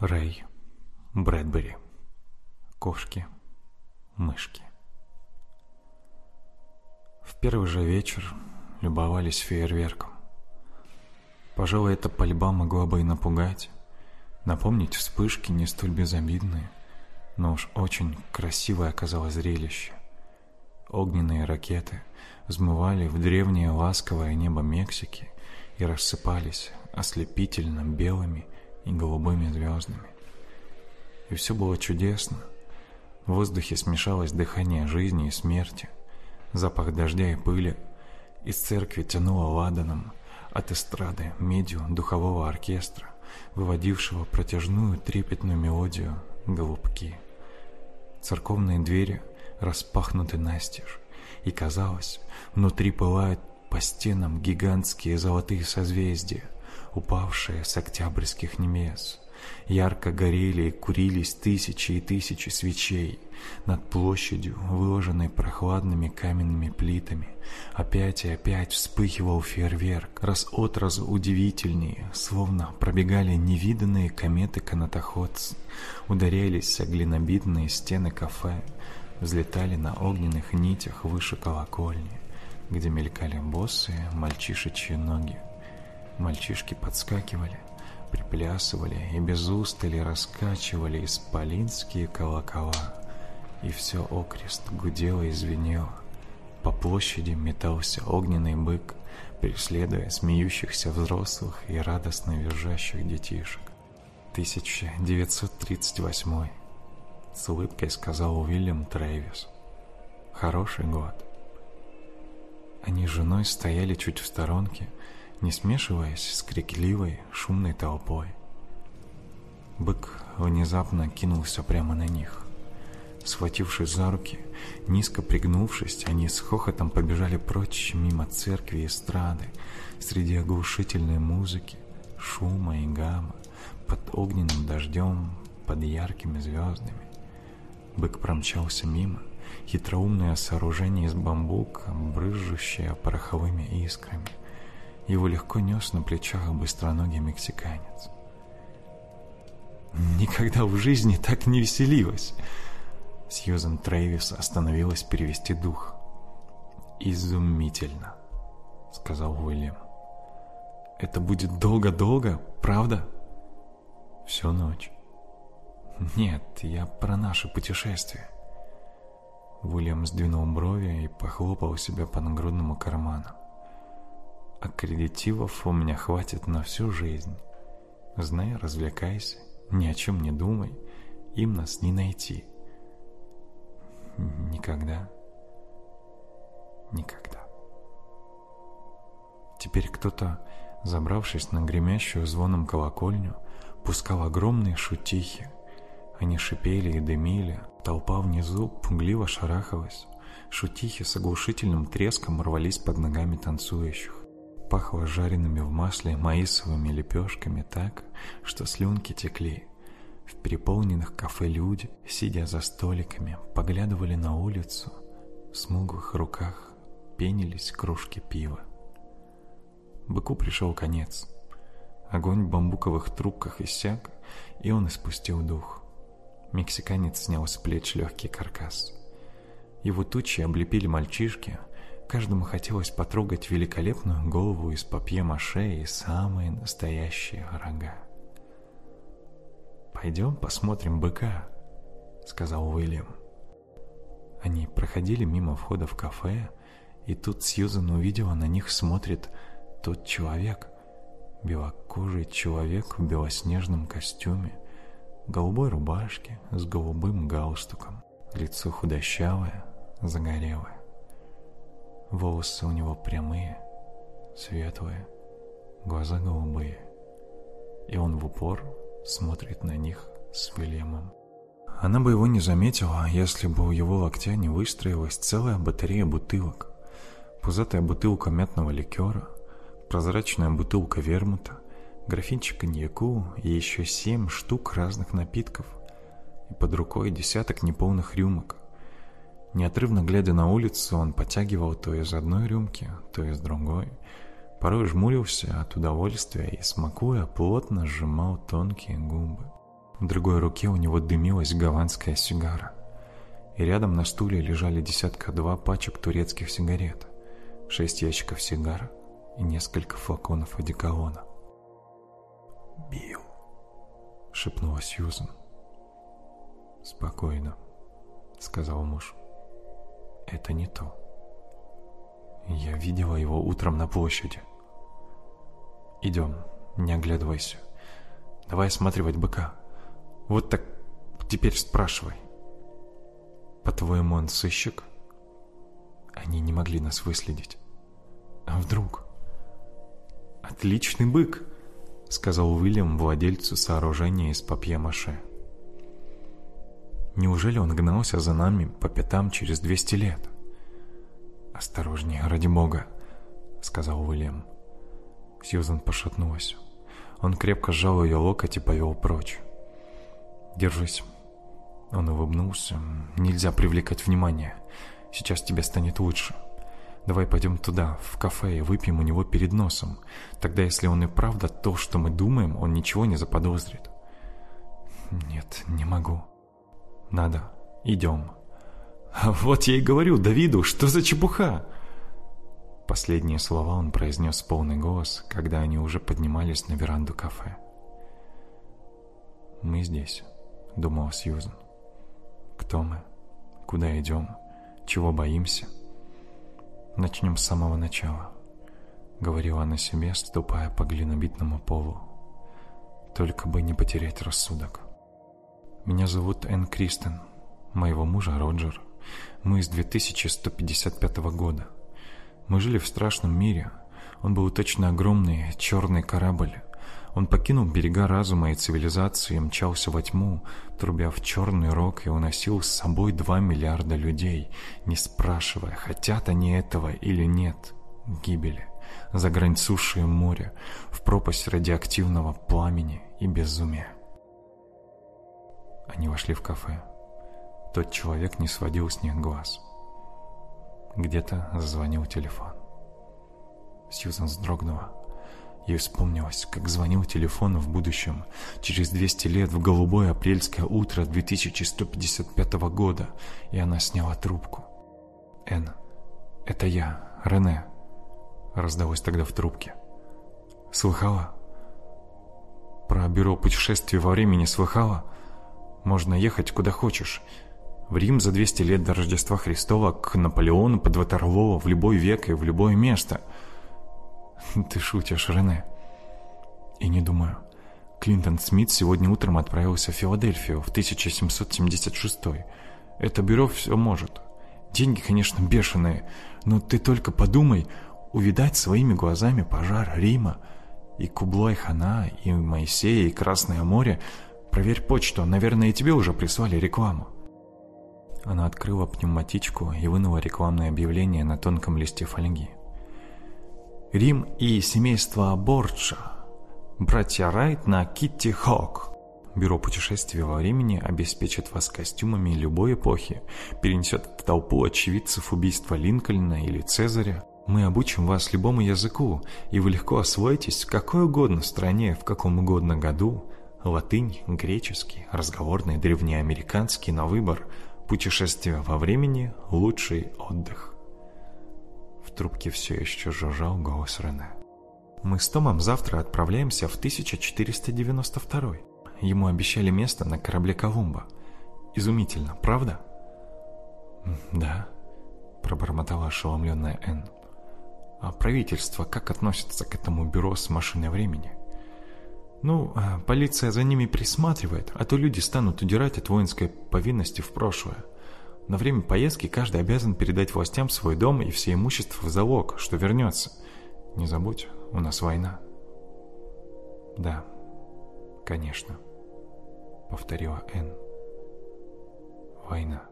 Рэй Брэдбери. Кошки, мышки. В первый же вечер любовались фейерверком. Пожалуй, эта пальба могла бы и напугать, напомнить вспышки не столь безобидные, но уж очень красивое оказалось зрелище. Огненные ракеты взмывали в древнее ласковое небо Мексики и рассыпались ослепительно белыми и голубыми звездами. И все было чудесно. В воздухе смешалось дыхание жизни и смерти, запах дождя и пыли. Из церкви тянуло ладаном, от эстрады, медью духового оркестра, выводившего протяжную трепетную мелодию «Голубки». Церковные двери распахнуты настежь, и казалось, внутри пылают по стенам гигантские золотые созвездия, упавшие с октябрьских небес. Ярко горели и курились тысячи и тысячи свечей над площадью, выложенной прохладными каменными плитами. Опять и опять вспыхивал фейерверк, раз от разу удивительнее, словно пробегали невиданные кометы-канатоходцы, ударялись о глинобитные стены кафе, взлетали на огненных нитях выше колокольни, где мелькали босые мальчишечьи ноги. Мальчишки подскакивали, приплясывали и без устали раскачивали исполинские колокола. И все окрест гудело и звенело. По площади метался огненный бык, преследуя смеющихся взрослых и радостно визжащих детишек. 1938 с улыбкой сказал Уильям Трэвис. Хороший год. Они с женой стояли чуть в сторонке, не смешиваясь с крикливой, шумной толпой. Бык внезапно кинулся прямо на них. Схватившись за руки, низко пригнувшись, они с хохотом побежали прочь мимо церкви и эстрады, среди оглушительной музыки, шума и гамма, под огненным дождем, под яркими звездами. Бык промчался мимо, хитроумное сооружение из бамбука, брызжущее пороховыми искрами. Его легко нес на плечах быстроногий мексиканец. «Никогда в жизни так не веселилась!» Сьюзен Трейвис остановилась перевести дух. «Изумительно!» — сказал Уильям. «Это будет долго-долго, правда?» «Всю ночь». «Нет, я про наше путешествие». Уильям сдвинул брови и похлопал себя по нагрудному карману. Аккредитивов у меня хватит на всю жизнь. Знай, развлекайся, ни о чем не думай, им нас не найти. Никогда. Никогда. Теперь кто-то, забравшись на гремящую звоном колокольню, пускал огромные шутихи. Они шипели и дымили, толпа внизу пугливо шарахалась. Шутихи с оглушительным треском рвались под ногами танцующих. Пахло жареными в масле маисовыми лепешками так, что слюнки текли. В переполненных кафе люди, сидя за столиками, поглядывали на улицу. В смуглых руках пенились кружки пива. Быку пришел конец. Огонь в бамбуковых трубках иссяк, и он испустил дух. Мексиканец снял с плеч легкий каркас. Его тучи облепили мальчишки, Каждому хотелось потрогать великолепную голову из папье-маше и самые настоящие рога. «Пойдем посмотрим быка», — сказал Уильям. Они проходили мимо входа в кафе, и тут Сьюзан увидела, на них смотрит тот человек, белокожий человек в белоснежном костюме, голубой рубашке с голубым галстуком, лицо худощавое, загорелое. Волосы у него прямые, светлые, глаза голубые. И он в упор смотрит на них с Вильямом. Она бы его не заметила, если бы у его локтя не выстроилась целая батарея бутылок. Пузатая бутылка мятного ликера, прозрачная бутылка вермута, графинчик коньяку и еще семь штук разных напитков. И под рукой десяток неполных рюмок. Неотрывно глядя на улицу, он подтягивал то из одной рюмки, то из другой. Порой жмурился от удовольствия и, смакуя, плотно сжимал тонкие губы. В другой руке у него дымилась гаванская сигара. И рядом на стуле лежали десятка-два пачек турецких сигарет, шесть ящиков сигар и несколько флаконов одеколона. «Билл», — шепнула Сьюзен. «Спокойно», — сказал муж. «Это не то. Я видела его утром на площади. Идем, не оглядывайся. Давай осматривать быка. Вот так теперь спрашивай. По-твоему, он сыщик? Они не могли нас выследить. А вдруг? Отличный бык, сказал Уильям владельцу сооружения из папье-маше. Неужели он гнался за нами по пятам через 200 лет? «Осторожнее, ради бога», — сказал Уильям. Сьюзан пошатнулась. Он крепко сжал ее локоть и повел прочь. «Держись». Он улыбнулся. «Нельзя привлекать внимание. Сейчас тебе станет лучше. Давай пойдем туда, в кафе, и выпьем у него перед носом. Тогда, если он и правда то, что мы думаем, он ничего не заподозрит». «Нет, не могу». «Надо. Идем». «Вот я и говорю Давиду, что за чепуха!» Последние слова он произнес полный голос, когда они уже поднимались на веранду кафе. «Мы здесь», — думала Сьюзен. «Кто мы? Куда идем? Чего боимся?» «Начнем с самого начала», — говорила она себе, ступая по глинобитному полу. «Только бы не потерять рассудок». «Меня зовут Энн Кристен, моего мужа Роджер. Мы из 2155 года. Мы жили в страшном мире. Он был точно огромный черный корабль. Он покинул берега разума и цивилизации мчался во тьму, трубя в черный рог и уносил с собой два миллиарда людей, не спрашивая, хотят они этого или нет, гибели, за грань суши и моря, в пропасть радиоактивного пламени и безумия. Они вошли в кафе. Тот человек не сводил с них глаз. Где-то зазвонил телефон. Сьюзан вздрогнула. Ей вспомнилось, как звонил телефон в будущем, через 200 лет в голубое апрельское утро 2155 года, и она сняла трубку. «Энн, это я, Рене», — раздалось тогда в трубке. «Слыхала?» «Про бюро путешествий во времени слыхала? Можно ехать куда хочешь. В Рим за 200 лет до Рождества Христова, к Наполеону под Ватерлоо, в любой век и в любое место. Ты шутишь, Рене. И не думаю. Клинтон Смит сегодня утром отправился в Филадельфию в 1776 Это бюро все может. Деньги, конечно, бешеные, но ты только подумай, увидать своими глазами пожар Рима, и Кублай Хана, и Моисея, и Красное море. Проверь почту, наверное, и тебе уже прислали рекламу. Она открыла пневматичку и вынула рекламное объявление на тонком листе фольги. Рим и семейство Борджа. Братья Райт на Китти Хок. Бюро путешествий во времени обеспечит вас костюмами любой эпохи, перенесет в толпу очевидцев убийства Линкольна или Цезаря. Мы обучим вас любому языку, и вы легко освоитесь в какой угодно стране, в каком угодно году. Латынь, греческий, разговорный, древнеамериканский на выбор – Путешествие во времени – лучший отдых. В трубке все еще жужжал голос Рене. Мы с Томом завтра отправляемся в 1492 Ему обещали место на корабле Колумба. Изумительно, правда? Да, пробормотала ошеломленная Энн. А правительство как относится к этому бюро с машиной времени? Ну, а полиция за ними присматривает, а то люди станут удирать от воинской повинности в прошлое. На время поездки каждый обязан передать властям свой дом и все имущество в залог, что вернется. Не забудь, у нас война. Да, конечно, повторила Энн. Война.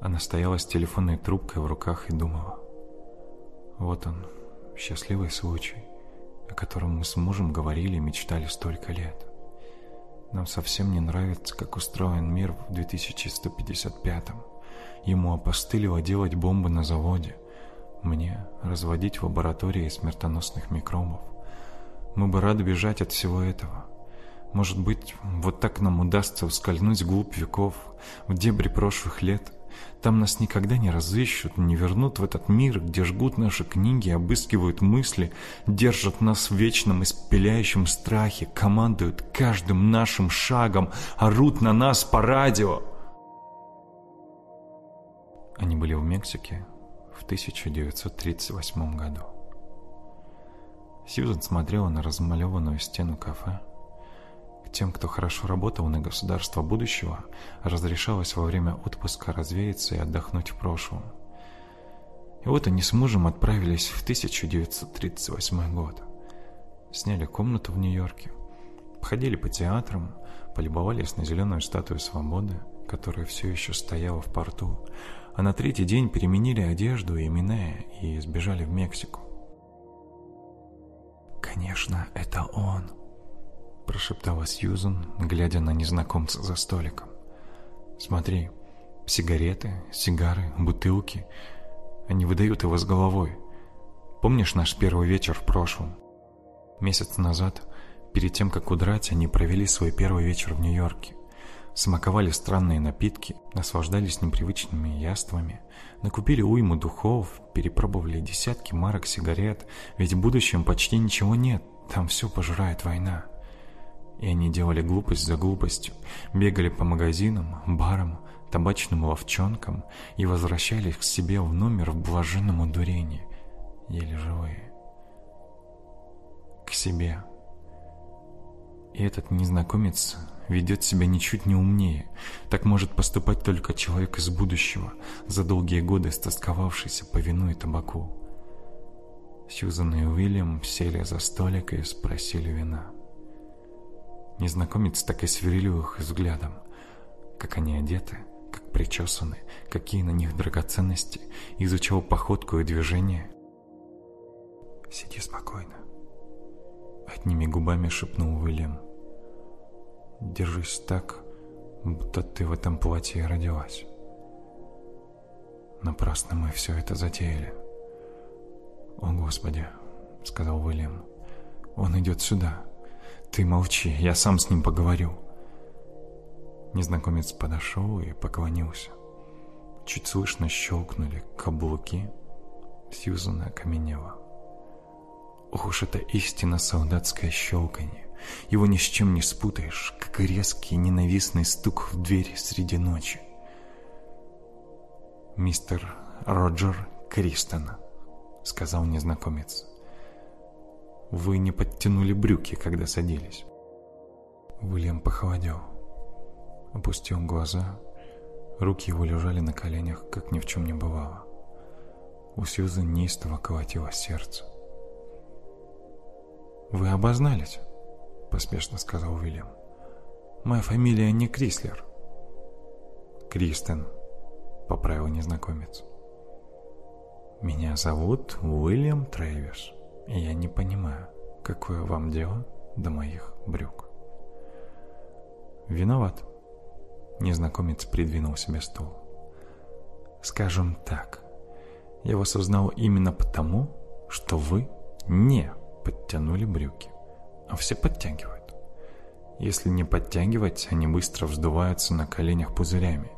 Она стояла с телефонной трубкой в руках и думала. Вот он, счастливый случай о котором мы с мужем говорили и мечтали столько лет. Нам совсем не нравится, как устроен мир в 2155-м. Ему опостылило делать бомбы на заводе. Мне разводить в лаборатории смертоносных микробов. Мы бы рады бежать от всего этого. Может быть, вот так нам удастся ускользнуть вглубь веков, в дебри прошлых лет. Там нас никогда не разыщут, не вернут в этот мир, где жгут наши книги, обыскивают мысли, держат нас в вечном испеляющем страхе, командуют каждым нашим шагом, орут на нас по радио. Они были в Мексике в 1938 году. Сьюзан смотрела на размалеванную стену кафе. Тем, кто хорошо работал на государство будущего, разрешалось во время отпуска развеяться и отдохнуть в прошлом. И вот они с мужем отправились в 1938 год. Сняли комнату в Нью-Йорке, походили по театрам, полюбовались на зеленую статую свободы, которая все еще стояла в порту, а на третий день переменили одежду и имена и сбежали в Мексику. «Конечно, это он», — прошептала Сьюзан, глядя на незнакомца за столиком. «Смотри, сигареты, сигары, бутылки. Они выдают его с головой. Помнишь наш первый вечер в прошлом? Месяц назад, перед тем, как удрать, они провели свой первый вечер в Нью-Йорке смаковали странные напитки, наслаждались непривычными яствами, накупили уйму духов, перепробовали десятки марок сигарет, ведь в будущем почти ничего нет, там все пожирает война. И они делали глупость за глупостью, бегали по магазинам, барам, табачным ловчонкам и возвращались к себе в номер в блаженном удурении, еле живые. К себе. И этот незнакомец ведет себя ничуть не умнее. Так может поступать только человек из будущего, за долгие годы стосковавшийся по вину и табаку. Сьюзан и Уильям сели за столик и спросили вина. Незнакомец так и сверлил их взглядом, как они одеты, как причесаны, какие на них драгоценности, изучал походку и движение. «Сиди спокойно», — одними губами шепнул Уильям. Держись так, будто ты в этом платье родилась. Напрасно мы все это затеяли. «О, Господи!» — сказал Уильям. «Он идет сюда. Ты молчи, я сам с ним поговорю». Незнакомец подошел и поклонился. Чуть слышно щелкнули каблуки. Сьюзан окаменела. Ох уж это истинно солдатское щелканье. Его ни с чем не спутаешь, как резкий ненавистный стук в дверь среди ночи. «Мистер Роджер Кристон», — сказал незнакомец. «Вы не подтянули брюки, когда садились». Уильям похолодел, опустил глаза, руки его лежали на коленях, как ни в чем не бывало. У Сьюза неистово колотилось сердце. «Вы обознались?» — поспешно сказал Уильям. «Моя фамилия не Крислер». «Кристен», — поправил незнакомец. «Меня зовут Уильям Трейверс, я не понимаю, какое вам дело до моих брюк». «Виноват», — незнакомец придвинул себе стул. «Скажем так, я вас узнал именно потому, что вы не подтянули брюки а все подтягивают. Если не подтягивать, они быстро вздуваются на коленях пузырями.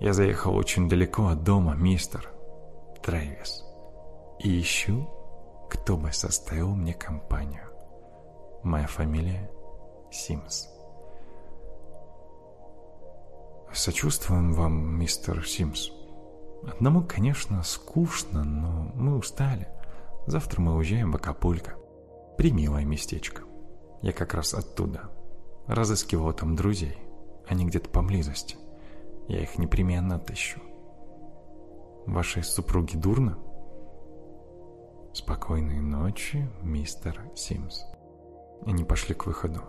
Я заехал очень далеко от дома, мистер Трэвис, и ищу, кто бы составил мне компанию. Моя фамилия Симс. Сочувствуем вам, мистер Симс. Одному, конечно, скучно, но мы устали. Завтра мы уезжаем в Акапулько. Примилое местечко. Я как раз оттуда. Разыскивал там друзей. Они где-то поблизости. Я их непременно отыщу. Вашей супруге дурно? Спокойной ночи, мистер Симс. Они пошли к выходу.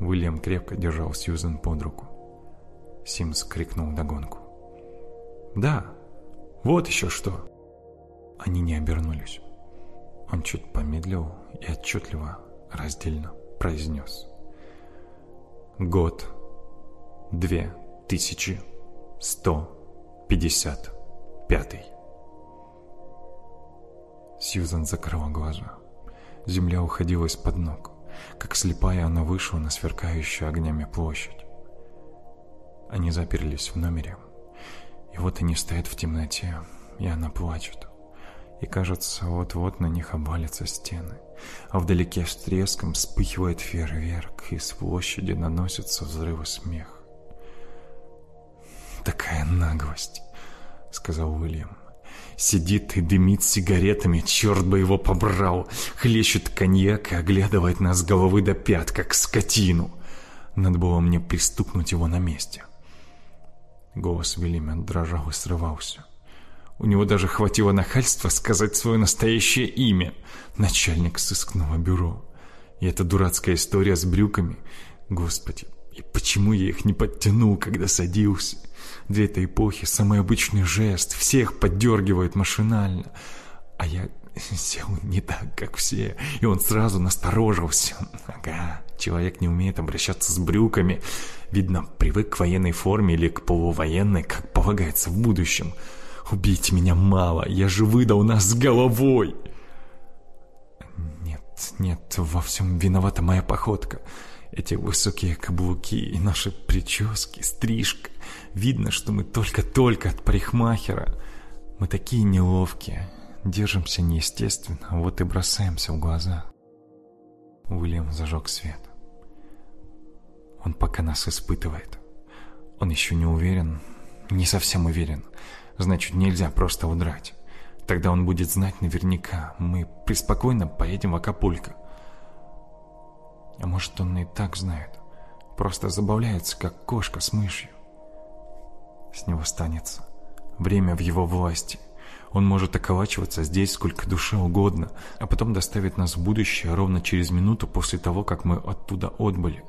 Уильям крепко держал Сьюзен под руку. Симс крикнул догонку. «Да, вот еще что!» Они не обернулись. Он чуть помедлил и отчетливо, раздельно произнес. Год две тысячи сто пятьдесят пятый. Сьюзан закрыла глаза. Земля уходила из-под ног. как слепая она вышла на сверкающую огнями площадь. Они заперлись в номере, и вот они стоят в темноте, и она плачет. И кажется, вот-вот на них обвалятся стены, а вдалеке с треском вспыхивает фейерверк, и с площади наносятся взрывы смеха. «Такая наглость», — сказал Уильям. Сидит и дымит сигаретами, черт бы его побрал. Хлещет коньяк и оглядывает нас с головы до пят, как скотину. Надо было мне пристукнуть его на месте. Голос Вильяма дрожал и срывался. У него даже хватило нахальства сказать свое настоящее имя. Начальник сыскного бюро. И эта дурацкая история с брюками. Господи, и почему я их не подтянул, когда садился? Для этой эпохи самый обычный жест, всех поддергивает машинально. А я сел не так, как все, и он сразу насторожился. Ага, человек не умеет обращаться с брюками. Видно, привык к военной форме или к полувоенной, как полагается в будущем. Убейте меня мало, я же выдал нас с головой. Нет, нет, во всем виновата моя походка. Эти высокие каблуки и наши прически, стрижка. Видно, что мы только-только от парикмахера. Мы такие неловкие, держимся неестественно, вот и бросаемся в глаза. Уильям зажег свет. Он пока нас испытывает. Он еще не уверен, не совсем уверен. Значит, нельзя просто удрать. Тогда он будет знать наверняка. Мы преспокойно поедем в Акапулько. А может, он и так знает. Просто забавляется, как кошка с мышью. С него станется. Время в его власти. Он может околачиваться здесь сколько душе угодно, а потом доставит нас в будущее ровно через минуту после того, как мы оттуда отбыли.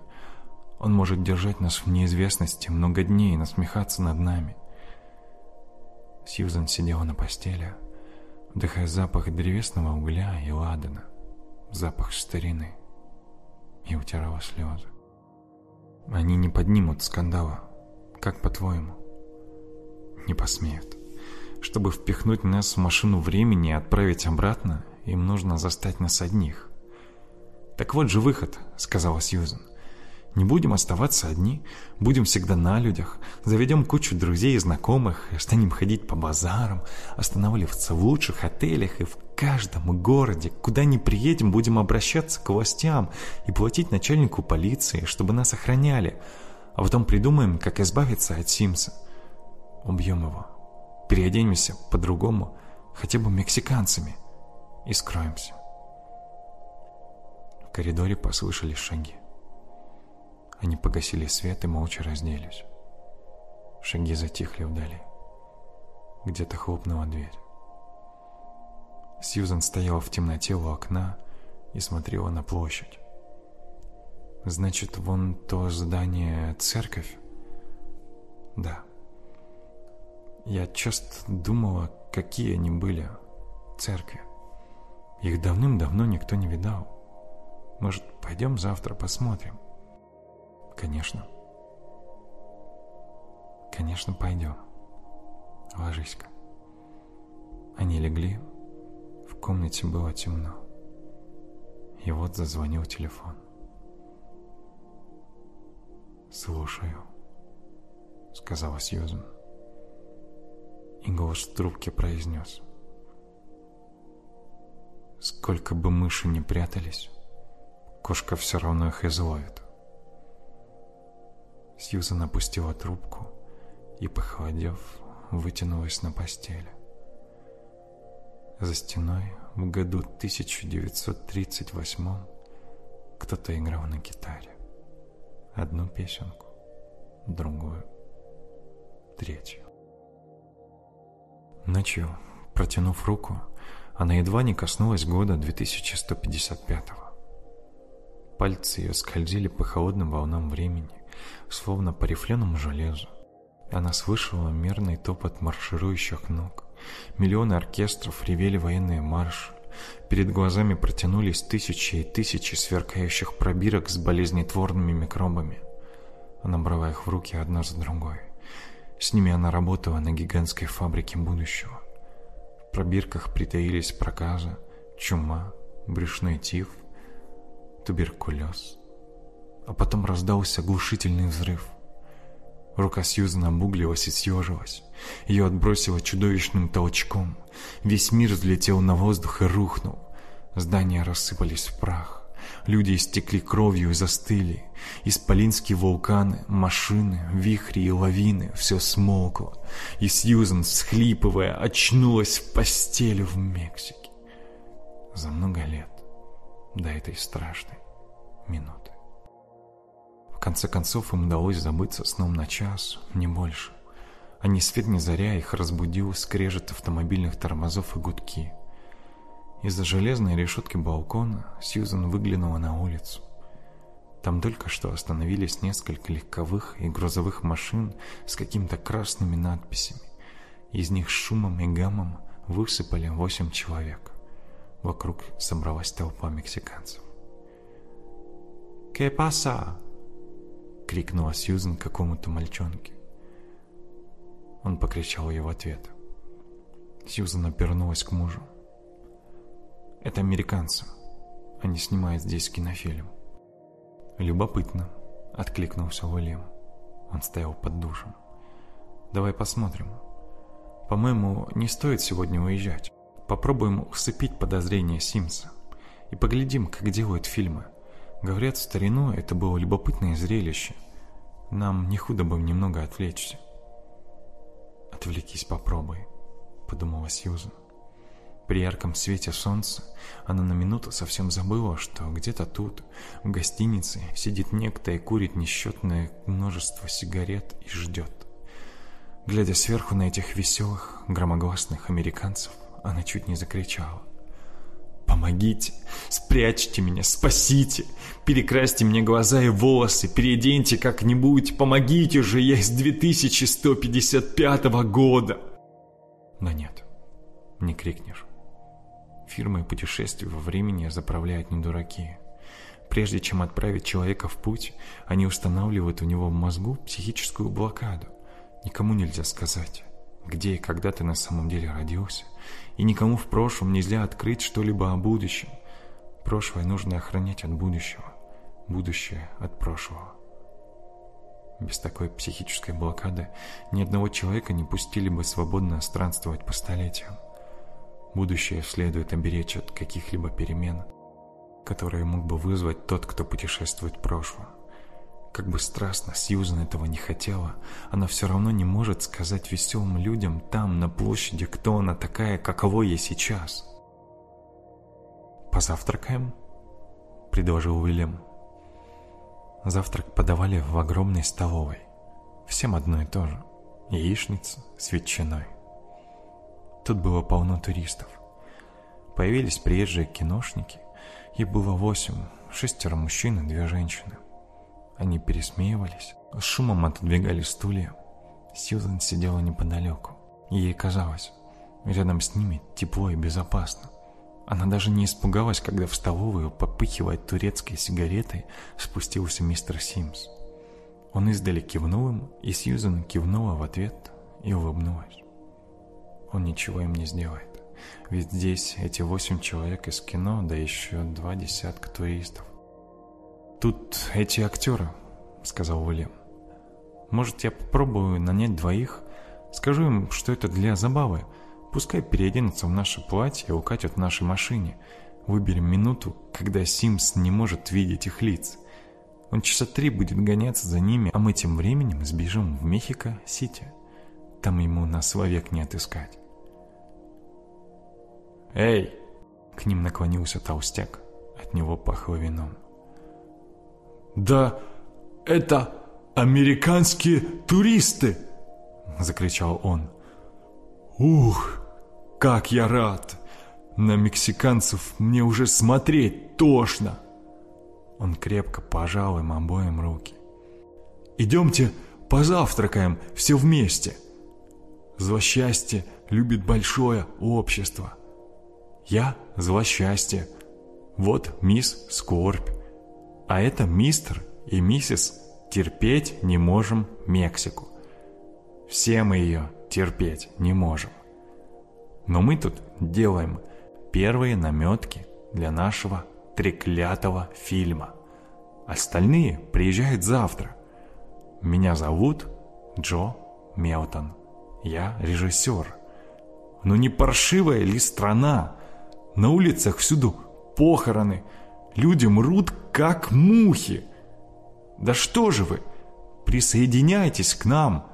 Он может держать нас в неизвестности много дней и насмехаться над нами. Сьюзан сидела на постели, вдыхая запах древесного угля и ладана, запах старины и утирала слезы. Они не поднимут скандала. Как по-твоему? Не посмеют. Чтобы впихнуть нас в машину времени и отправить обратно, им нужно застать нас одних. «Так вот же выход», — сказала Сьюзен. Не будем оставаться одни, будем всегда на людях, заведем кучу друзей и знакомых, станем ходить по базарам, останавливаться в лучших отелях и в каждом городе, куда ни приедем, будем обращаться к властям и платить начальнику полиции, чтобы нас охраняли, а потом придумаем, как избавиться от Симса. Убьем его, переоденемся по-другому, хотя бы мексиканцами, и скроемся. В коридоре послышались шаги. Они погасили свет и молча разделись. Шаги затихли вдали. Где-то хлопнула дверь. Сьюзан стояла в темноте у окна и смотрела на площадь. «Значит, вон то здание — церковь?» «Да». Я часто думала, какие они были, церкви. Их давным-давно никто не видал. Может, пойдем завтра посмотрим? Конечно. Конечно, пойдем. Ложись-ка. Они легли. В комнате было темно. И вот зазвонил телефон. «Слушаю», — сказала Сьюзен. И голос в трубке произнес. «Сколько бы мыши не прятались, кошка все равно их изловит». Сьюзан опустила трубку и, похолодев, вытянулась на постели. За стеной в году 1938 кто-то играл на гитаре. Одну песенку, другую, третью. Ночью, протянув руку, она едва не коснулась года 2155-го. Пальцы ее скользили по холодным волнам времени, словно по рифленому железу. Она слышала мерный топот марширующих ног. Миллионы оркестров ревели военные марши. Перед глазами протянулись тысячи и тысячи сверкающих пробирок с болезнетворными микробами. Она брала их в руки одна за другой. С ними она работала на гигантской фабрике будущего. В пробирках притаились проказа, чума, брюшной тиф, туберкулез. А потом раздался глушительный взрыв. Рука Сьюзан обуглилась и съежилась. Ее отбросило чудовищным толчком. Весь мир взлетел на воздух и рухнул. Здания рассыпались в прах. Люди истекли кровью и застыли. Исполинские вулканы, машины, вихри и лавины — все смолкло. И Сьюзан, всхлипывая, очнулась в постели в Мексике. За много лет до этой страшной минуты. Конце концов им удалось забыться сном на час, не больше. А ни свет ни заря их разбудил скрежет автомобильных тормозов и гудки. Из-за железной решетки балкона Сьюзан выглянула на улицу. Там только что остановились несколько легковых и грузовых машин с какими-то красными надписями. Из них шумом и гамом высыпали восемь человек. Вокруг собралась толпа мексиканцев. «Ке паса?» — крикнула Сьюзен какому-то мальчонке. Он покричал ей в ответ. Сьюзен обернулась к мужу. «Это американцы. Они снимают здесь кинофильм». «Любопытно», — откликнулся Уильям. Он стоял под душем. «Давай посмотрим. По-моему, не стоит сегодня уезжать. Попробуем усыпить подозрения Симса. И поглядим, как делают фильмы. Говорят, в старину это было любопытное зрелище. Нам не худо бы немного отвлечься. «Отвлекись, попробуй», — подумала Сьюзан. При ярком свете солнца она на минуту совсем забыла, что где-то тут, в гостинице, сидит некто и курит несчетное множество сигарет и ждет. Глядя сверху на этих веселых, громогласных американцев, она чуть не закричала. «Помогите! Спрячьте меня! Спасите! Перекрасьте мне глаза и волосы! Переоденьте как-нибудь! Помогите же! Я из 2155 года!» Но нет, не крикнешь. Фирмы путешествий во времени заправляют не дураки. Прежде чем отправить человека в путь, они устанавливают у него в мозгу психическую блокаду. Никому нельзя сказать, где и когда ты на самом деле родился, и никому в прошлом нельзя открыть что-либо о будущем. Прошлое нужно охранять от будущего, будущее от прошлого. Без такой психической блокады ни одного человека не пустили бы свободно странствовать по столетиям. Будущее следует оберечь от каких-либо перемен, которые мог бы вызвать тот, кто путешествует в прошлое. Как бы страстно Сьюзан этого не хотела, она все равно не может сказать веселым людям там, на площади, кто она такая, каково ей сейчас. «Позавтракаем?» — предложил Уильям. Завтрак подавали в огромной столовой. Всем одно и то же. Яичница с ветчиной. Тут было полно туристов. Появились приезжие киношники. Их было восемь, шестеро мужчин и две женщины. Они пересмеивались, шумом отодвигали стулья. Сьюзан сидела неподалеку, ей казалось, рядом с ними тепло и безопасно. Она даже не испугалась, когда в столовую, попыхивая турецкой сигаретой, спустился мистер Симс. Он издали кивнул им, и Сьюзан кивнула в ответ и улыбнулась. Он ничего им не сделает, ведь здесь эти восемь человек из кино, да еще два десятка туристов. «Тут эти актеры», — сказал Уильям. «Может, я попробую нанять двоих? Скажу им, что это для забавы. Пускай переоденутся в наше платье и укатят в нашей машине. Выберем минуту, когда Симс не может видеть их лиц. Он часа три будет гоняться за ними, а мы тем временем сбежим в Мехико-Сити. Там ему нас вовек не отыскать». «Эй!» — к ним наклонился толстяк. От него пахло вином. «Да это американские туристы!» — закричал он. «Ух, как я рад! На мексиканцев мне уже смотреть тошно!» Он крепко пожал им обоим руки. «Идемте позавтракаем все вместе!» Злосчастье любит большое общество. Я злосчастье. Вот мисс Скорбь. А это мистер и миссис терпеть не можем Мексику. Все мы ее терпеть не можем. Но мы тут делаем первые наметки для нашего треклятого фильма. Остальные приезжают завтра. Меня зовут Джо Мелтон. Я режиссер. Но не паршивая ли страна? На улицах всюду похороны. Люди мрут, как мухи. Да что же вы? Присоединяйтесь к нам.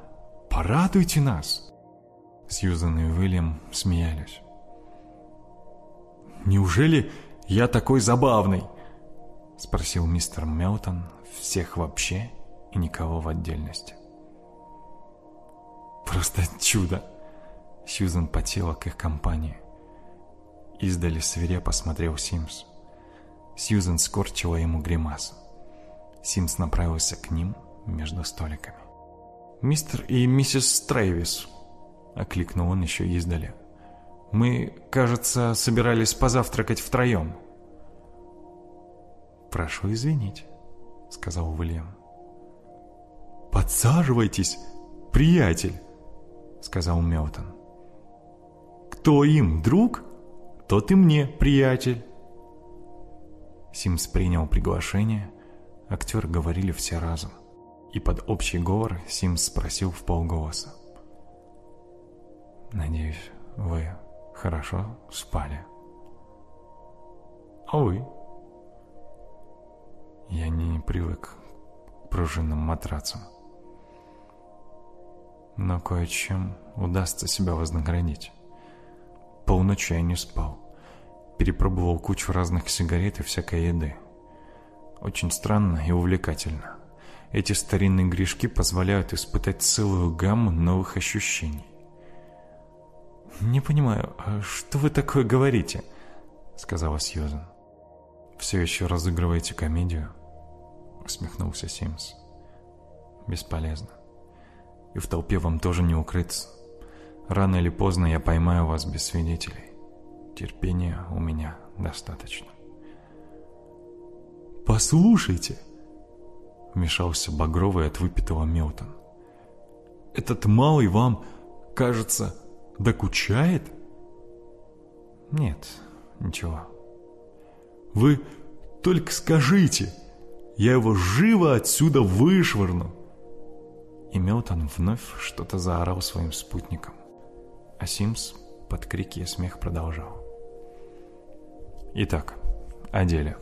Порадуйте нас. Сьюзан и Уильям смеялись. «Неужели я такой забавный?» Спросил мистер Мелтон всех вообще и никого в отдельности. «Просто чудо!» Сьюзан потела к их компании. Издали свирепо смотрел Симс. Сьюзан скорчила ему гримасу. Симс направился к ним между столиками. «Мистер и миссис Трейвис», — окликнул он еще издали. «Мы, кажется, собирались позавтракать втроем». «Прошу извинить», — сказал Уильям. «Подсаживайтесь, приятель», — сказал Мелтон. «Кто им друг, тот и мне приятель». Симс принял приглашение, актеры говорили все разом. И под общий говор Симс спросил в полголоса. «Надеюсь, вы хорошо спали?» «А вы?» Я не привык к пружинным матрацам. Но кое-чем удастся себя вознаградить. Полночи я не спал. Перепробовал кучу разных сигарет и всякой еды. Очень странно и увлекательно. Эти старинные грешки позволяют испытать целую гамму новых ощущений. «Не понимаю, а что вы такое говорите?» — сказала Сьюзен. «Все еще разыгрываете комедию?» — усмехнулся Симс. «Бесполезно. И в толпе вам тоже не укрыться. Рано или поздно я поймаю вас без свидетелей. Терпения у меня достаточно». «Послушайте!» — вмешался Багровый от выпитого Мелтон. «Этот малый вам, кажется, докучает?» «Нет, ничего». «Вы только скажите, я его живо отсюда вышвырну!» И Мелтон вновь что-то заорал своим спутникам. А Симс под крики и смех продолжал. «Итак, о деле.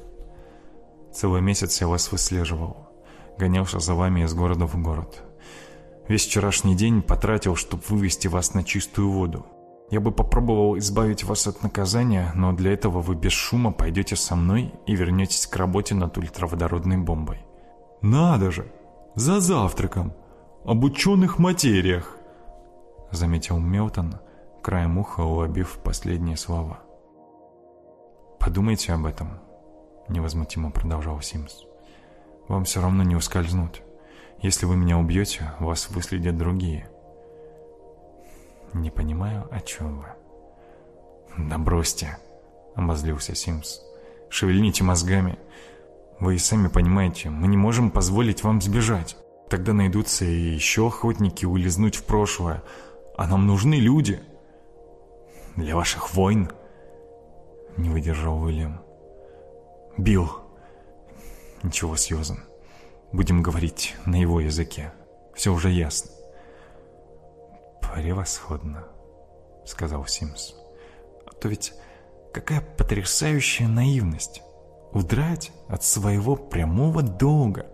Целый месяц я вас выслеживал, гонялся за вами из города в город. Весь вчерашний день потратил, чтобы вывести вас на чистую воду. Я бы попробовал избавить вас от наказания, но для этого вы без шума пойдете со мной и вернетесь к работе над ультраводородной бомбой. «Надо же! За завтраком! Об ученых материях!» Заметил Мелтон, краем уха улобив последние слова. «Подумайте об этом», — невозмутимо продолжал Симс. «Вам все равно не ускользнуть. Если вы меня убьете, вас выследят другие. «Не понимаю, о чем вы». «Да бросьте», — обозлился Симс. «Шевельните мозгами. Вы и сами понимаете, мы не можем позволить вам сбежать. Тогда найдутся и еще охотники улизнуть в прошлое. А нам нужны люди». «Для ваших войн?» — не выдержал Уильям. «Билл». «Ничего, Сьюзан. Будем говорить на его языке. Все уже ясно». «Превосходно», — сказал Симс. «А то ведь какая потрясающая наивность! Удрать от своего прямого долга!»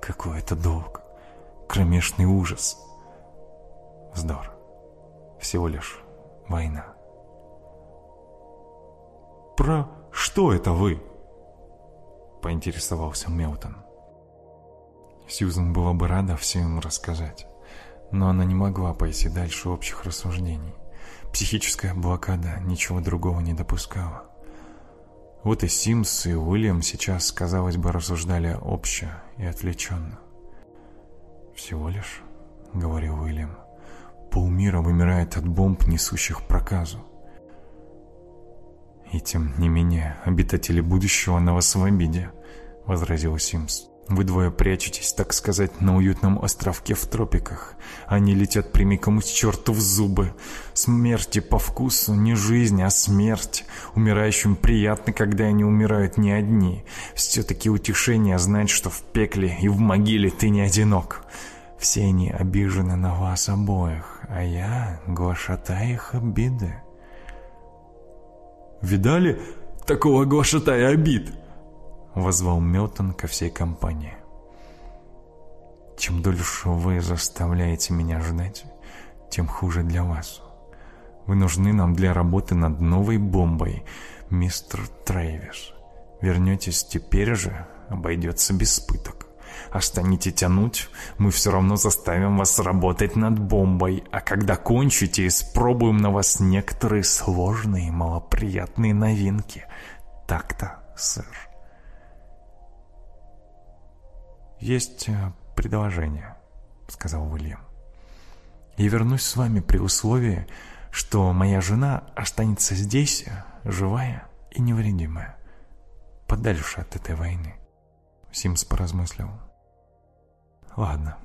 «Какой это долг! Кромешный ужас!» «Вздор! Всего лишь война!» «Про что это вы?» — поинтересовался Мелтон. Сьюзен была бы рада всем рассказать но она не могла пойти дальше общих рассуждений. Психическая блокада ничего другого не допускала. Вот и Симс, и Уильям сейчас, казалось бы, рассуждали обще и отвлеченно. «Всего лишь», — говорил Уильям, — «полмира вымирает от бомб, несущих проказу. И тем не менее, обитатели будущего на свободе», — возразил Симс. Вы двое прячетесь, так сказать, на уютном островке в тропиках. Они летят прямиком из черту в зубы. Смерти по вкусу не жизнь, а смерть. Умирающим приятно, когда они умирают не одни. Все-таки утешение знать, что в пекле и в могиле ты не одинок. Все они обижены на вас обоих, а я глашатая их обиды. «Видали такого глашатая обид?» — возвал Мелтон ко всей компании. «Чем дольше вы заставляете меня ждать, тем хуже для вас. Вы нужны нам для работы над новой бомбой, мистер Трейвис. Вернетесь теперь же, обойдется без пыток. А станете тянуть, мы все равно заставим вас работать над бомбой, а когда кончите, испробуем на вас некоторые сложные малоприятные новинки. Так-то, сэр». «Есть э, предложение», — сказал Уильям. «Я вернусь с вами при условии, что моя жена останется здесь, живая и невредимая, подальше от этой войны». Симс поразмыслил. «Ладно.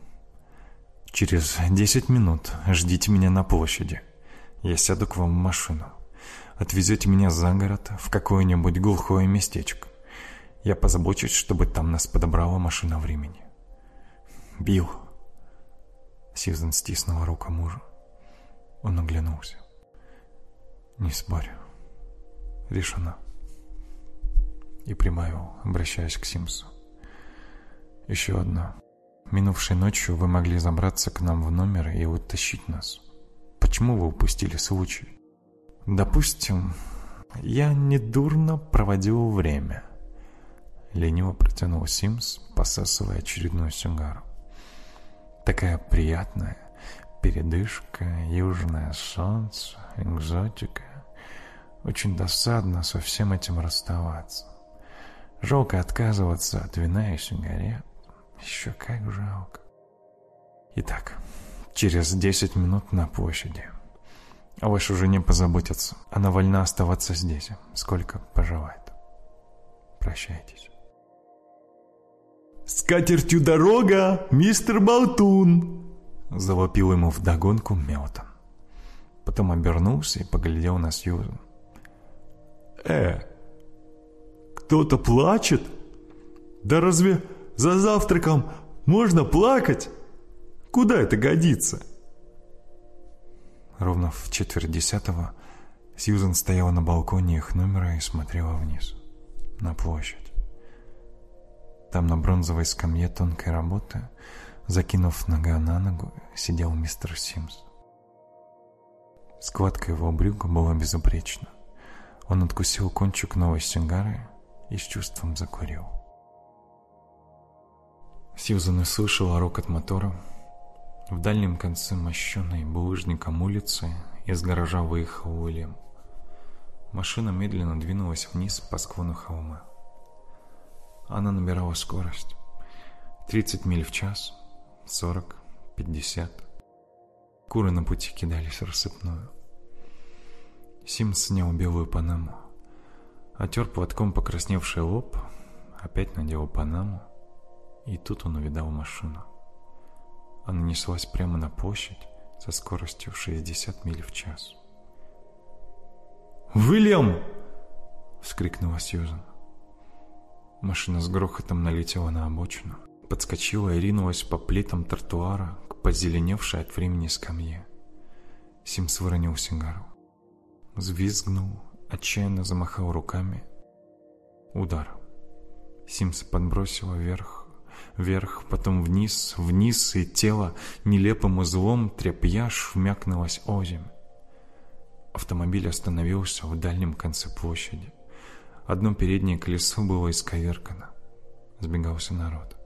Через десять минут ждите меня на площади. Я сяду к вам в машину. Отвезете меня за город в какое-нибудь глухое местечко. Я позабочусь, чтобы там нас подобрала машина времени. Билл. Сьюзен стиснула руку мужа. Он оглянулся. Не спорю. Решено. И прибавил, обращаясь к Симсу. Еще одно. Минувшей ночью вы могли забраться к нам в номер и утащить нас. Почему вы упустили случай? Допустим, я недурно проводил время. Лениво протянул Симс, посасывая очередную сигару. Такая приятная передышка, южное солнце, экзотика. Очень досадно со всем этим расставаться. Жалко отказываться от вина и сигарет. Еще как жалко. Итак, через десять минут на площади. О вашей жене позаботятся. Она вольна оставаться здесь, сколько пожелает. Прощайтесь. «С катертью дорога, мистер Болтун!» Завопил ему вдогонку Мелтон. Потом обернулся и поглядел на Сьюзен. «Э, кто-то плачет? Да разве за завтраком можно плакать? Куда это годится?» Ровно в четверть десятого Сьюзен стояла на балконе их номера и смотрела вниз, на площадь. Там на бронзовой скамье тонкой работы, закинув нога на ногу, сидел мистер Симс. Складка его брюка была безупречна. Он откусил кончик новой сигары и с чувством закурил. Сьюзан услышала рокот мотора. В дальнем конце мощенной булыжником улицы из гаража выехал Уильям. Машина медленно двинулась вниз по склону холма. Она набирала скорость. 30 миль в час, 40, 50. Куры на пути кидались рассыпную. Симс снял белую панаму, отер платком покрасневший лоб, опять надел панаму, и тут он увидал машину. Она неслась прямо на площадь со скоростью в 60 миль в час. «Уильям!» — вскрикнула Сьюзан. Машина с грохотом налетела на обочину, подскочила и ринулась по плитам тротуара к позеленевшей от времени скамье. Симс выронил сигару. Взвизгнул, отчаянно замахал руками. Удар. Симс подбросила вверх, вверх, потом вниз, вниз, и тело нелепым узлом тряпьяж вмякнулось озимь. Автомобиль остановился в дальнем конце площади. Одно переднее колесо было исковеркано. Сбегался народ.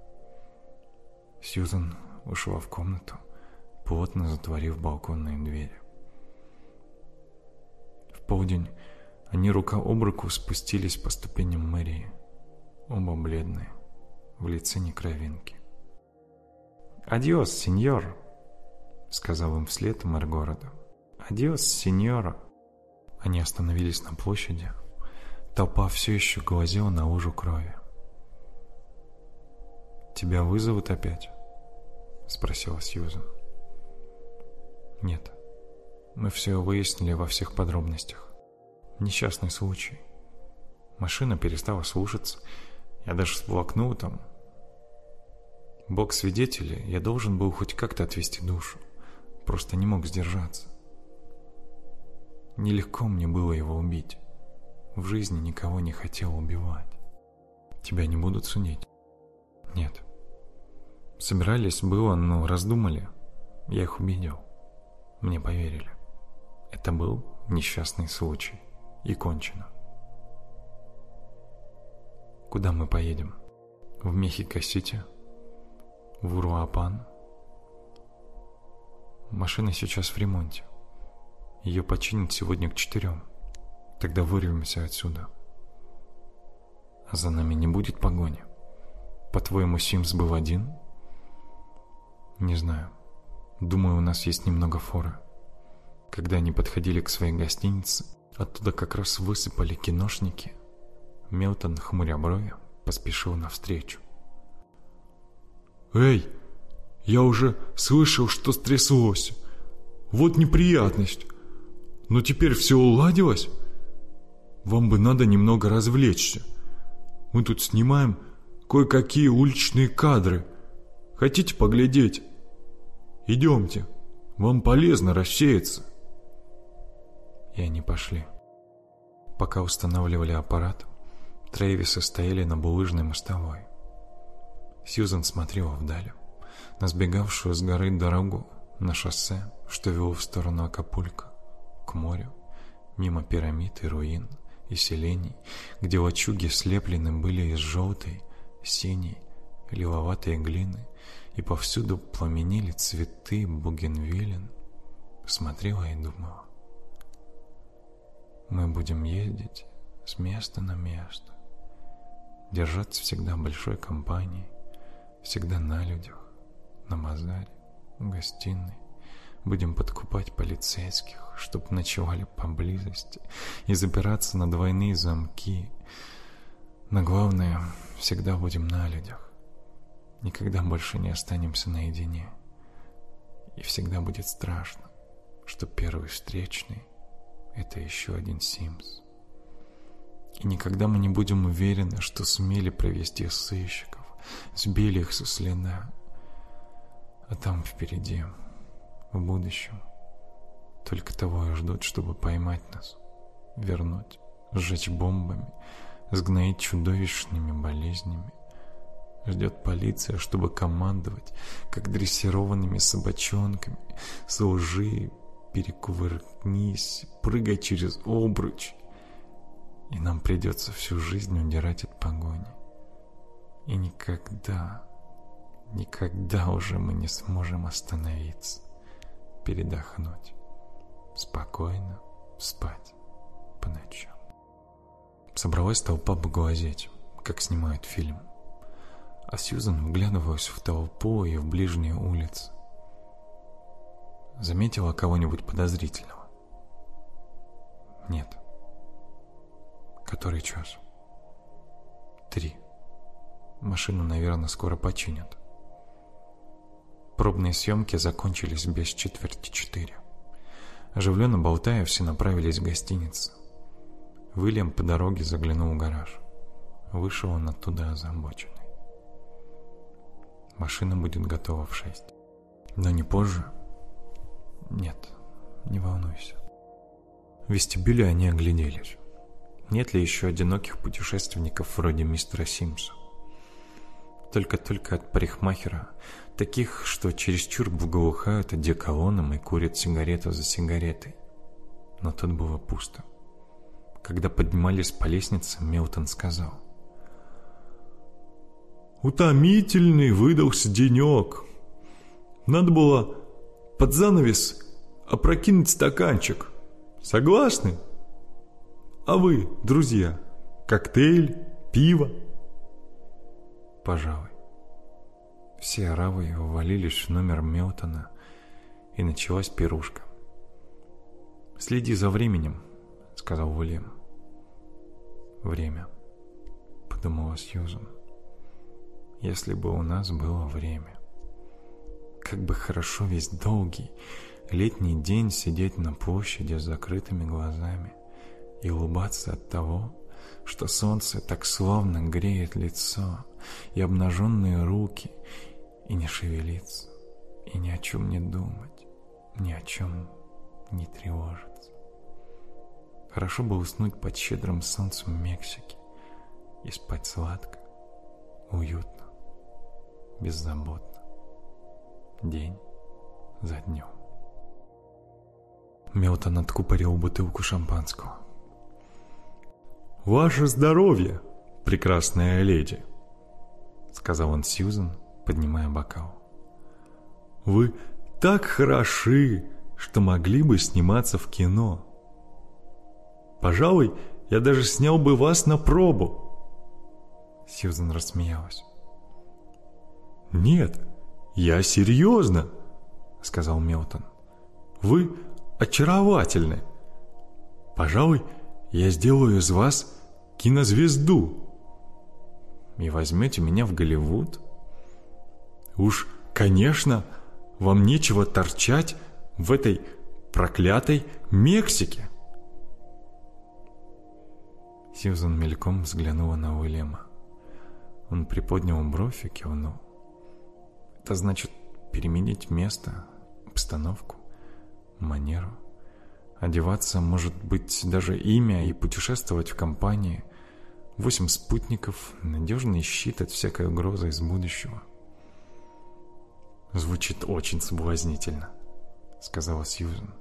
Сьюзан ушла в комнату, плотно затворив балконные двери. В полдень они рука об руку спустились по ступеням мэрии. Оба бледные, в лице не кровинки. «Адьос, сеньор!» — сказал им вслед мэр города. «Адьос, сеньора!» Они остановились на площади, Толпа все еще глазела на лужу крови. «Тебя вызовут опять?» — спросила Сьюзен. «Нет. Мы все выяснили во всех подробностях. Несчастный случай. Машина перестала слушаться. Я даже всплакнул там. Бог свидетеля, я должен был хоть как-то отвести душу. Просто не мог сдержаться. Нелегко мне было его убить. В жизни никого не хотел убивать. Тебя не будут судить? Нет. Собирались было, но раздумали. Я их убедил. Мне поверили. Это был несчастный случай. И кончено. Куда мы поедем? В Мехико-Сити? В Уруапан? Машина сейчас в ремонте. Ее починят сегодня к четырем. Тогда вырвемся отсюда. А за нами не будет погони. По-твоему, Симс был один? Не знаю. Думаю, у нас есть немного форы. Когда они подходили к своей гостинице, оттуда как раз высыпали киношники. Мелтон, хмуря брови, поспешил навстречу. «Эй, я уже слышал, что стряслось. Вот неприятность. Но теперь все уладилось? Вам бы надо немного развлечься. Мы тут снимаем кое-какие уличные кадры. Хотите поглядеть? Идемте. Вам полезно рассеяться. И они пошли. Пока устанавливали аппарат, Трейвисы стояли на булыжной мостовой. Сьюзан смотрела вдаль, на сбегавшую с горы дорогу, на шоссе, что вело в сторону Акапулько к морю, мимо пирамид и руин, и селений, где лачуги слеплены были из желтой, синей, лиловатой глины, и повсюду пламенели цветы бугенвилен, смотрела и думала. Мы будем ездить с места на место, держаться всегда большой компанией, всегда на людях, на базаре, в гостиной, Будем подкупать полицейских, чтоб ночевали поблизости и запираться на двойные замки. Но главное, всегда будем на людях. Никогда больше не останемся наедине. И всегда будет страшно, что первый встречный — это еще один Симс. И никогда мы не будем уверены, что сумели провести сыщиков, сбили их со следа. А там впереди в будущем. Только того и ждут, чтобы поймать нас, вернуть, сжечь бомбами, сгноить чудовищными болезнями. Ждет полиция, чтобы командовать, как дрессированными собачонками, с перекувыркнись, прыгай через обруч. И нам придется всю жизнь удирать от погони. И никогда, никогда уже мы не сможем остановиться передохнуть, спокойно спать по ночам. Собралась толпа поглазеть, как снимают фильм. А Сьюзан вглядывалась в толпу и в ближние улицы. Заметила кого-нибудь подозрительного? Нет. Который час? Три. Машину, наверное, скоро починят. Пробные съемки закончились без четверти четыре. Оживленно болтая, все направились в гостиницу. Уильям по дороге заглянул в гараж. Вышел он оттуда озабоченный. Машина будет готова в шесть. Но не позже. Нет, не волнуйся. В вестибюле они огляделись. Нет ли еще одиноких путешественников вроде мистера Симса? Только-только от парикмахера Таких, что чересчур благоухают одеколоном и курят сигарету за сигаретой. Но тут было пусто. Когда поднимались по лестнице, Мелтон сказал. «Утомительный выдался денек. Надо было под занавес опрокинуть стаканчик. Согласны? А вы, друзья, коктейль, пиво?» «Пожалуй». Все аравы увалились в номер Мелтона, и началась пирушка. «Следи за временем», — сказал Уильям. «Время», — подумала Сьюзан. если бы у нас было время. Как бы хорошо весь долгий летний день сидеть на площади с закрытыми глазами и улыбаться от того, что солнце так славно греет лицо и обнаженные руки, и не шевелиться, и ни о чем не думать, ни о чем не тревожиться. Хорошо бы уснуть под щедрым солнцем Мексики и спать сладко, уютно, беззаботно, день за днем. Мелтон откупорил бутылку шампанского. «Ваше здоровье, прекрасная леди!» Сказал он Сьюзен, поднимая бокал. «Вы так хороши, что могли бы сниматься в кино. Пожалуй, я даже снял бы вас на пробу». Сьюзен рассмеялась. «Нет, я серьезно», — сказал Мелтон. «Вы очаровательны. Пожалуй, я сделаю из вас кинозвезду. И возьмете меня в Голливуд? Уж, конечно, вам нечего торчать в этой проклятой Мексике. Сьюзан мельком взглянула на Уильяма. Он приподнял бровь и кивнул. Это значит переменить место, обстановку, манеру. Одеваться, может быть, даже имя и путешествовать в компании. Восемь спутников, надежный щит от всякой угрозы из будущего. Звучит очень соблазнительно, сказала Сьюзен.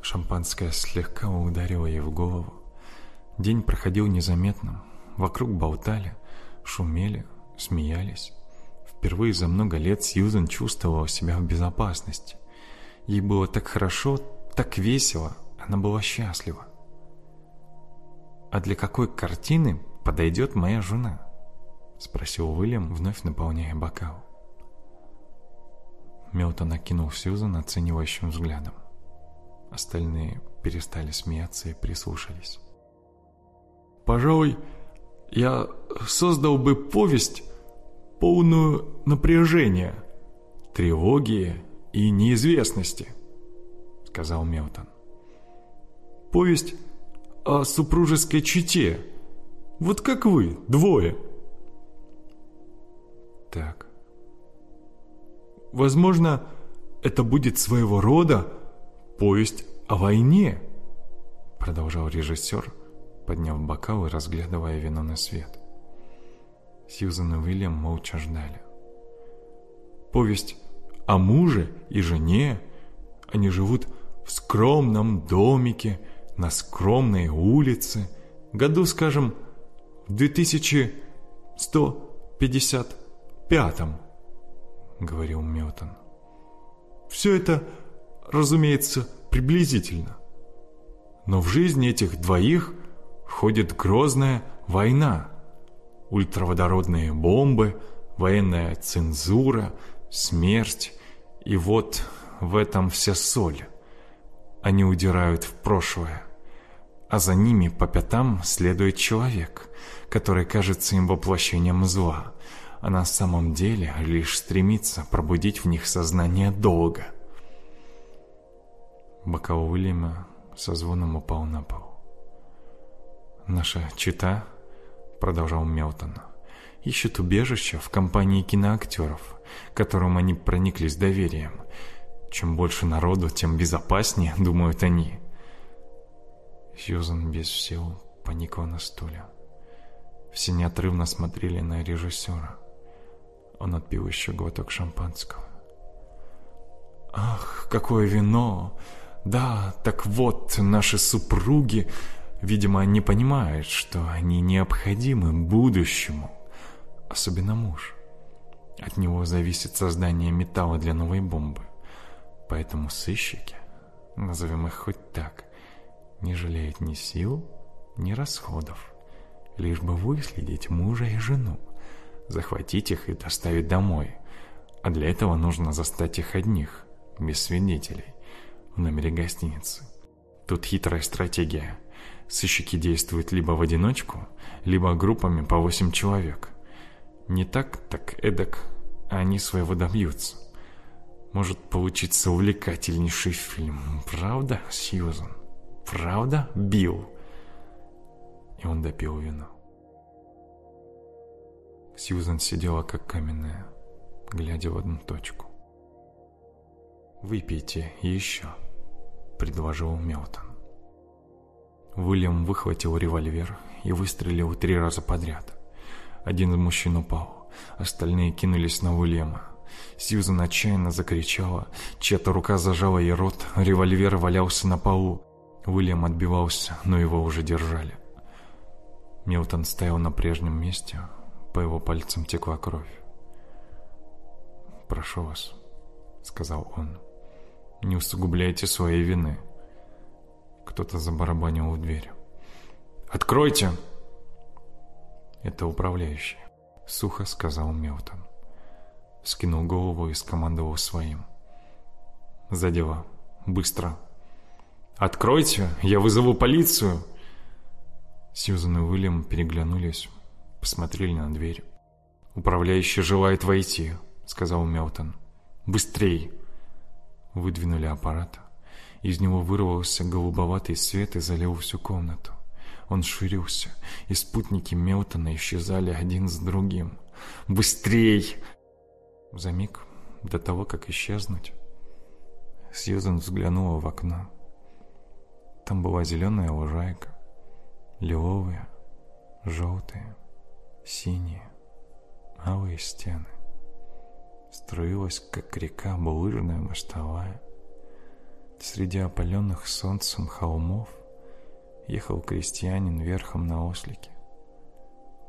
Шампанское слегка ударило ей в голову. День проходил незаметно. Вокруг болтали, шумели, смеялись. Впервые за много лет Сьюзен чувствовала себя в безопасности. Ей было так хорошо, так весело, она была счастлива. «А для какой картины подойдет моя жена?» — спросил Уильям, вновь наполняя бокал. Мелтон накинул Сьюзан оценивающим взглядом. Остальные перестали смеяться и прислушались. «Пожалуй, я создал бы повесть, полную напряжения, тревоги и неизвестности», сказал Мелтон. «Повесть о супружеской чете. Вот как вы, двое». «Так». «Возможно, это будет своего рода повесть о войне», продолжал режиссер, подняв бокал и разглядывая вино на свет. Сьюзан и Уильям молча ждали. «Повесть о муже и жене. Они живут в скромном домике на скромной улице, году, скажем, в 2155, говорил Мётон. Все это, разумеется, приблизительно. Но в жизни этих двоих входит грозная война, ультраводородные бомбы, военная цензура, смерть, и вот в этом вся соль. Они удирают в прошлое, а за ними по пятам следует человек, который кажется им воплощением зла, а на самом деле лишь стремится пробудить в них сознание долга. Бокал Уильяма со звоном упал на пол. «Наша чита», — продолжал Мелтон, — «ищет убежище в компании киноактеров, которым они прониклись доверием, чем больше народу, тем безопаснее, думают они. Сьюзан без сил поникла на стуле. Все неотрывно смотрели на режиссера. Он отпил еще глоток шампанского. «Ах, какое вино! Да, так вот, наши супруги, видимо, не понимают, что они необходимы будущему, особенно муж. От него зависит создание металла для новой бомбы. Поэтому сыщики, назовем их хоть так, не жалеют ни сил, ни расходов, лишь бы выследить мужа и жену, захватить их и доставить домой. А для этого нужно застать их одних, без свидетелей, в номере гостиницы. Тут хитрая стратегия. Сыщики действуют либо в одиночку, либо группами по восемь человек. Не так, так эдак, а они своего добьются. Может получиться увлекательнейший фильм. Правда, Сьюзан? Правда, Билл?» И он допил вино. Сьюзан сидела как каменная, глядя в одну точку. «Выпейте еще», — предложил Мелтон. Уильям выхватил револьвер и выстрелил три раза подряд. Один из мужчин упал, остальные кинулись на Уильяма. Сьюзан отчаянно закричала, чья-то рука зажала ей рот, револьвер валялся на полу. Уильям отбивался, но его уже держали. Милтон стоял на прежнем месте, по его пальцам текла кровь. «Прошу вас», — сказал он, — «не усугубляйте своей вины». Кто-то забарабанил в дверь. «Откройте!» «Это управляющий», — сухо сказал Мелтон. Скинул голову и скомандовал своим. «За дела. Быстро!» «Откройте! Я вызову полицию!» Сьюзан и Уильям переглянулись, посмотрели на дверь. «Управляющий желает войти», — сказал Мелтон. «Быстрей!» Выдвинули аппарат. Из него вырвался голубоватый свет и залил всю комнату. Он ширился, и спутники Мелтона исчезали один с другим. «Быстрей!» За миг до того, как исчезнуть, Сьюзан взглянула в окно. Там была зеленая лужайка, лиловые, желтые, синие, алые стены. Струилась, как река, булыжная мостовая. Среди опаленных солнцем холмов ехал крестьянин верхом на ослике.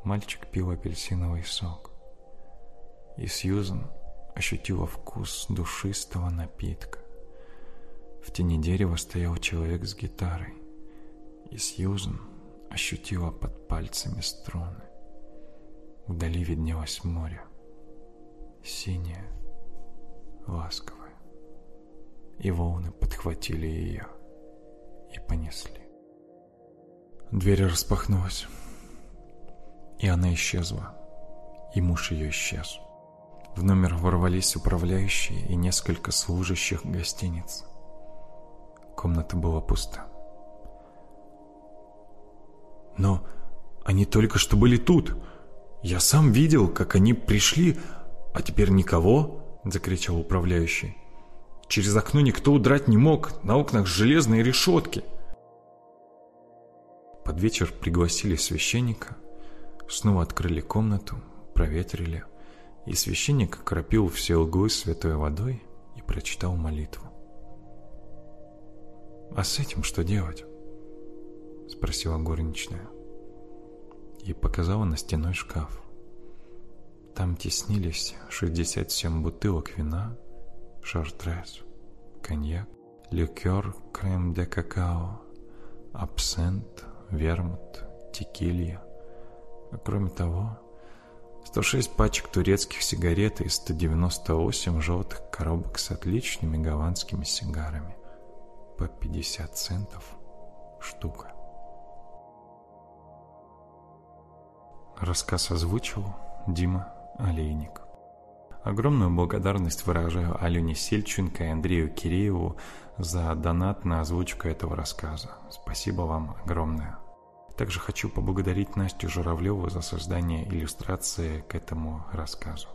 Мальчик пил апельсиновый сок. И Сьюзан ощутила вкус душистого напитка. В тени дерева стоял человек с гитарой, и Сьюзан ощутила под пальцами струны. Вдали виднелось море, синее, ласковое, и волны подхватили ее и понесли. Дверь распахнулась, и она исчезла, и муж ее исчез. В номер ворвались управляющие и несколько служащих гостиниц. Комната была пуста. Но они только что были тут. Я сам видел, как они пришли, а теперь никого, закричал управляющий. Через окно никто удрать не мог, на окнах железные решетки. Под вечер пригласили священника, снова открыли комнату, проветрили, и священник окропил все углы святой водой и прочитал молитву. «А с этим что делать?» — спросила горничная. И показала на стеной шкаф. Там теснились 67 бутылок вина, шартрез, коньяк, ликер, крем де какао, абсент, вермут, текилья. А кроме того, 106 пачек турецких сигарет и 198 желтых коробок с отличными гаванскими сигарами по 50 центов штука. Рассказ озвучил Дима Олейник. Огромную благодарность выражаю Алене Сельченко и Андрею Кирееву за донат на озвучку этого рассказа. Спасибо вам огромное. Также хочу поблагодарить Настю Журавлеву за создание иллюстрации к этому рассказу.